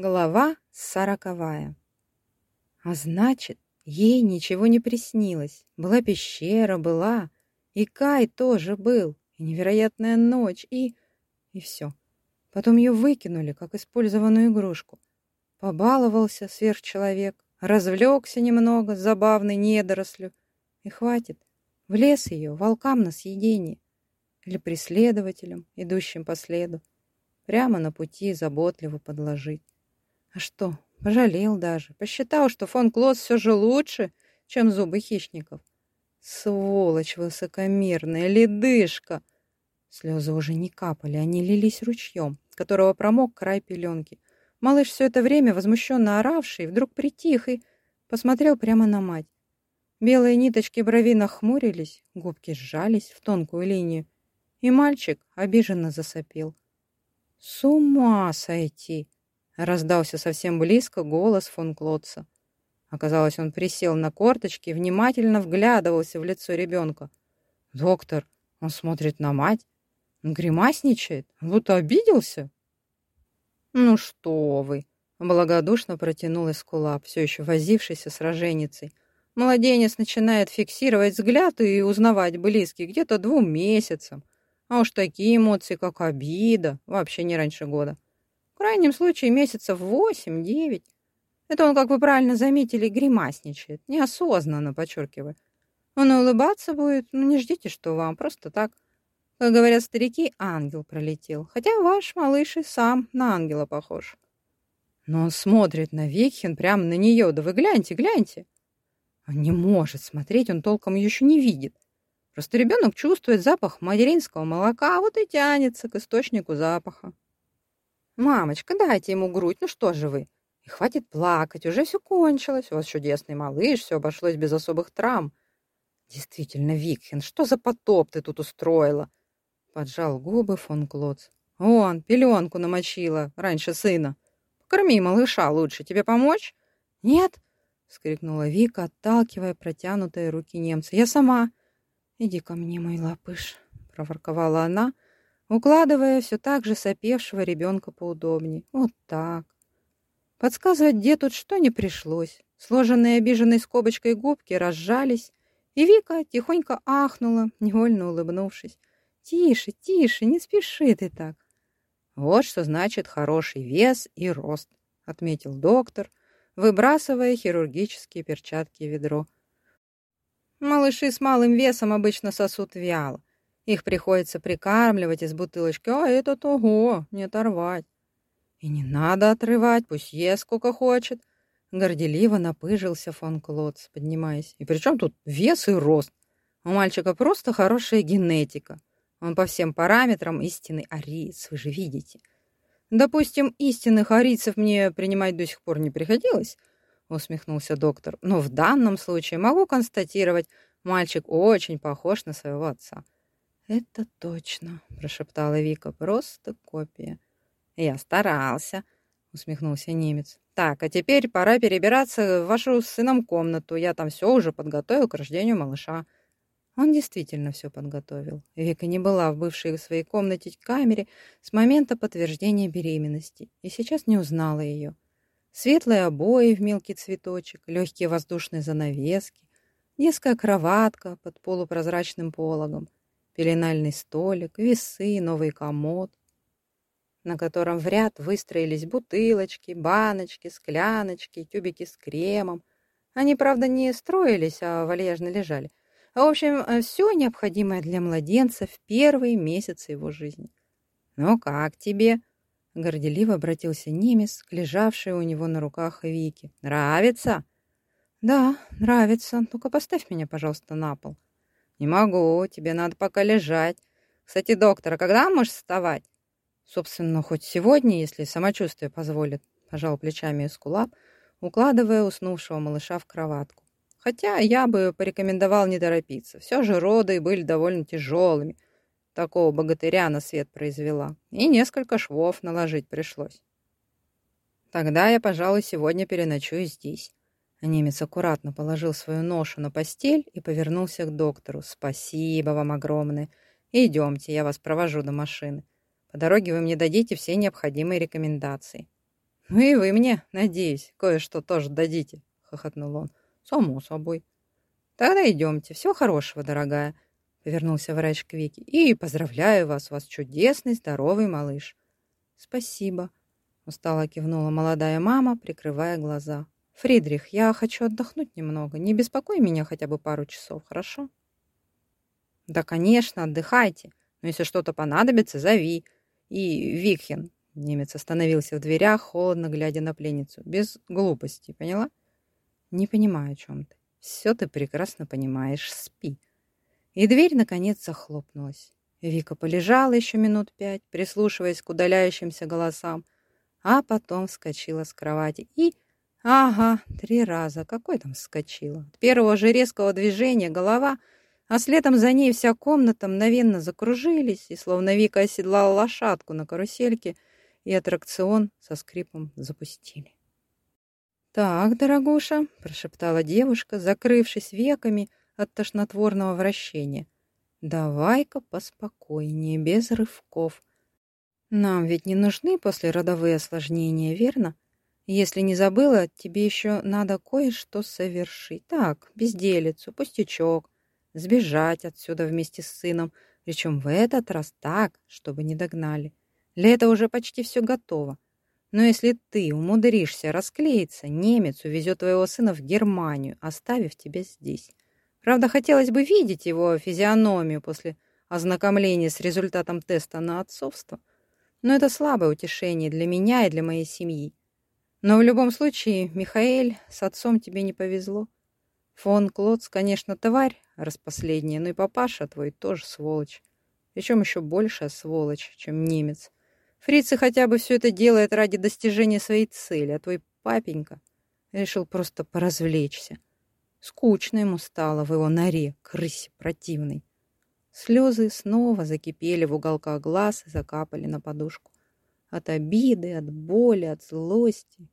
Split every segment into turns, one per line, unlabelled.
Глава сороковая. А значит, ей ничего не приснилось. Была пещера, была. И Кай тоже был. И невероятная ночь, и... И все. Потом ее выкинули, как использованную игрушку. Побаловался сверхчеловек, развлекся немного, забавный недорослю. И хватит. В лес ее, волкам на съедение. Или преследователям, идущим по следу. Прямо на пути заботливо подложить. А что, пожалел даже. Посчитал, что фон Клосс все же лучше, чем зубы хищников. Сволочь высокомерная, ледышка! Слезы уже не капали, они лились ручьем, которого промок край пеленки. Малыш все это время, возмущенно оравший, вдруг притих и посмотрел прямо на мать. Белые ниточки брови нахмурились, губки сжались в тонкую линию, и мальчик обиженно засопел. «С ума сойти!» — раздался совсем близко голос фон Клотца. Оказалось, он присел на корточки и внимательно вглядывался в лицо ребенка. «Доктор, он смотрит на мать, гримасничает, будто обиделся». «Ну что вы!» — благодушно протянул Эскулап, все еще возившийся с роженицей. «Младенец начинает фиксировать взгляд и узнавать близких где-то двум месяцам. А уж такие эмоции, как обида, вообще не раньше года. В крайнем случае месяцев восемь-девять. Это он, как вы правильно заметили, гримасничает, неосознанно, подчеркиваю. Он улыбаться будет, но ну, не ждите, что вам, просто так. Как говорят старики, ангел пролетел. Хотя ваш малыш и сам на ангела похож. Но он смотрит на Викхен прямо на нее. Да вы гляньте, гляньте. Он не может смотреть, он толком еще не видит. Просто ребенок чувствует запах материнского молока, а вот и тянется к источнику запаха. «Мамочка, дайте ему грудь, ну что же вы? И хватит плакать, уже все кончилось, у вас чудесный малыш, все обошлось без особых травм». «Действительно, Викхен, что за потоп ты тут устроила?» Поджал губы фон Клоц. «Он, пеленку намочила, раньше сына. Покорми малыша лучше, тебе помочь?» «Нет!» — вскрикнула Вика, отталкивая протянутые руки немца. «Я сама!» «Иди ко мне, мой лапыш», — проворковала она, укладывая все так же сопевшего ребенка поудобнее. «Вот так». Подсказывать где тут что не пришлось. Сложенные обиженной скобочкой губки разжались, и Вика тихонько ахнула, невольно улыбнувшись. «Тише, тише, не спеши ты так». «Вот что значит хороший вес и рост», — отметил доктор, выбрасывая хирургические перчатки в ведро. Малыши с малым весом обычно сосут вяло. Их приходится прикармливать из бутылочки, а этот, ого, не оторвать. И не надо отрывать, пусть ест сколько хочет. Горделиво напыжился фон Клотц, поднимаясь. И при чем тут вес и рост? У мальчика просто хорошая генетика. Он по всем параметрам истинный ариец, вы же видите. Допустим, истинных арийцев мне принимать до сих пор не приходилось, усмехнулся доктор. Но в данном случае могу констатировать, мальчик очень похож на своего отца. Это точно, прошептала Вика. Просто копия. Я старался, усмехнулся немец. Так, а теперь пора перебираться в вашу с сыном комнату. Я там все уже подготовил к рождению малыша. Он действительно все подготовил. Вика не была в бывшей своей комнате камере с момента подтверждения беременности и сейчас не узнала ее. Светлые обои в мелкий цветочек, легкие воздушные занавески, низкая кроватка под полупрозрачным пологом, пеленальный столик, весы, новый комод, на котором в ряд выстроились бутылочки, баночки, скляночки, тюбики с кремом. Они, правда, не строились, а вальяжно лежали. В общем, все необходимое для младенца в первые месяцы его жизни. «Ну как тебе?» Горделиво обратился немец к лежавшей у него на руках Вики. «Нравится?» «Да, нравится. Только поставь меня, пожалуйста, на пол». «Не могу. Тебе надо пока лежать. Кстати, доктор, а когда можешь вставать?» «Собственно, хоть сегодня, если самочувствие позволит», — пожал плечами Эскулап, укладывая уснувшего малыша в кроватку. «Хотя я бы порекомендовал не торопиться. Все же роды были довольно тяжелыми» такого богатыря на свет произвела, и несколько швов наложить пришлось. Тогда я, пожалуй, сегодня переночую здесь. Немец аккуратно положил свою ношу на постель и повернулся к доктору. «Спасибо вам огромное. Идемте, я вас провожу до машины. По дороге вы мне дадите все необходимые рекомендации». Ну и вы мне, надеюсь, кое-что тоже дадите, хохотнул он. Само собой. Тогда идемте. Всего хорошего, дорогая, повернулся врач к Вике. И поздравляю вас, у вас чудесный, здоровый малыш. Спасибо, устало кивнула молодая мама, прикрывая глаза. Фридрих, я хочу отдохнуть немного. Не беспокой меня хотя бы пару часов, хорошо? Да, конечно, отдыхайте. Но если что-то понадобится, зови. И Викхен, немец остановился в дверях, холодно глядя на пленницу. Без глупости, поняла? Не понимаю, о чем ты. Все ты прекрасно понимаешь. Спи. И дверь, наконец, захлопнулась. Вика полежала еще минут пять, прислушиваясь к удаляющимся голосам, а потом вскочила с кровати и Ага, три раза. Какой там вскочила? От первого же резкого движения голова, а следом за ней вся комната мгновенно закружились, и словно Вика оседлала лошадку на карусельке, и аттракцион со скрипом запустили. «Так, дорогуша», — прошептала девушка, закрывшись веками от тошнотворного вращения, «давай-ка поспокойнее, без рывков. Нам ведь не нужны послеродовые осложнения, верно?» Если не забыла, тебе еще надо кое-что совершить. Так, безделицу, пустячок. Сбежать отсюда вместе с сыном. Причем в этот раз так, чтобы не догнали. Для этого уже почти все готово. Но если ты умудришься расклеиться, немец увезет твоего сына в Германию, оставив тебя здесь. Правда, хотелось бы видеть его физиономию после ознакомления с результатом теста на отцовство. Но это слабое утешение для меня и для моей семьи. Но в любом случае, Михаэль, с отцом тебе не повезло. Фон Клоц, конечно, тварь, распоследняя, но и папаша твой тоже сволочь. Причем еще большая сволочь, чем немец. Фрицы хотя бы все это делает ради достижения своей цели, а твой папенька решил просто поразвлечься. Скучно ему стало в его норе, крысе противной. Слезы снова закипели в уголках глаз и закапали на подушку. От обиды, от боли, от злости.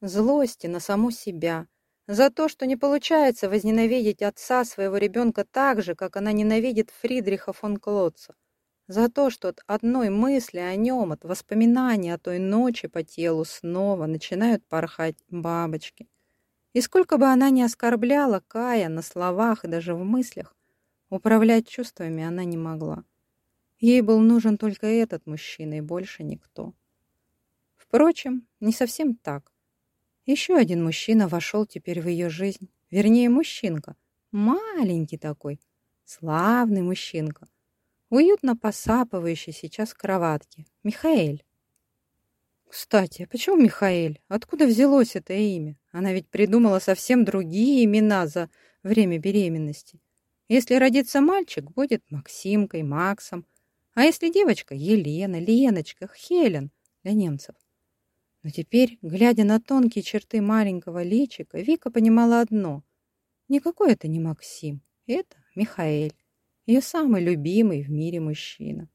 Злости на саму себя. За то, что не получается возненавидеть отца своего ребенка так же, как она ненавидит Фридриха фон Клотца. За то, что от одной мысли о нем, от воспоминаний о той ночи по телу снова начинают порхать бабочки. И сколько бы она ни оскорбляла Кая на словах и даже в мыслях, управлять чувствами она не могла. Ей был нужен только этот мужчина и больше никто. Впрочем, не совсем так. Еще один мужчина вошел теперь в ее жизнь. Вернее, мужчинка. Маленький такой. Славный мужчинка. Уютно посапывающий сейчас в кроватке. Михаэль. Кстати, а почему Михаэль? Откуда взялось это имя? Она ведь придумала совсем другие имена за время беременности. Если родится мальчик, будет Максимкой, Максом, а если девочка? Елена, Леночка, Хелен для немцев. Но теперь, глядя на тонкие черты маленького личика, Вика понимала одно. Никакой это не Максим, это Михаэль, ее самый любимый в мире мужчина.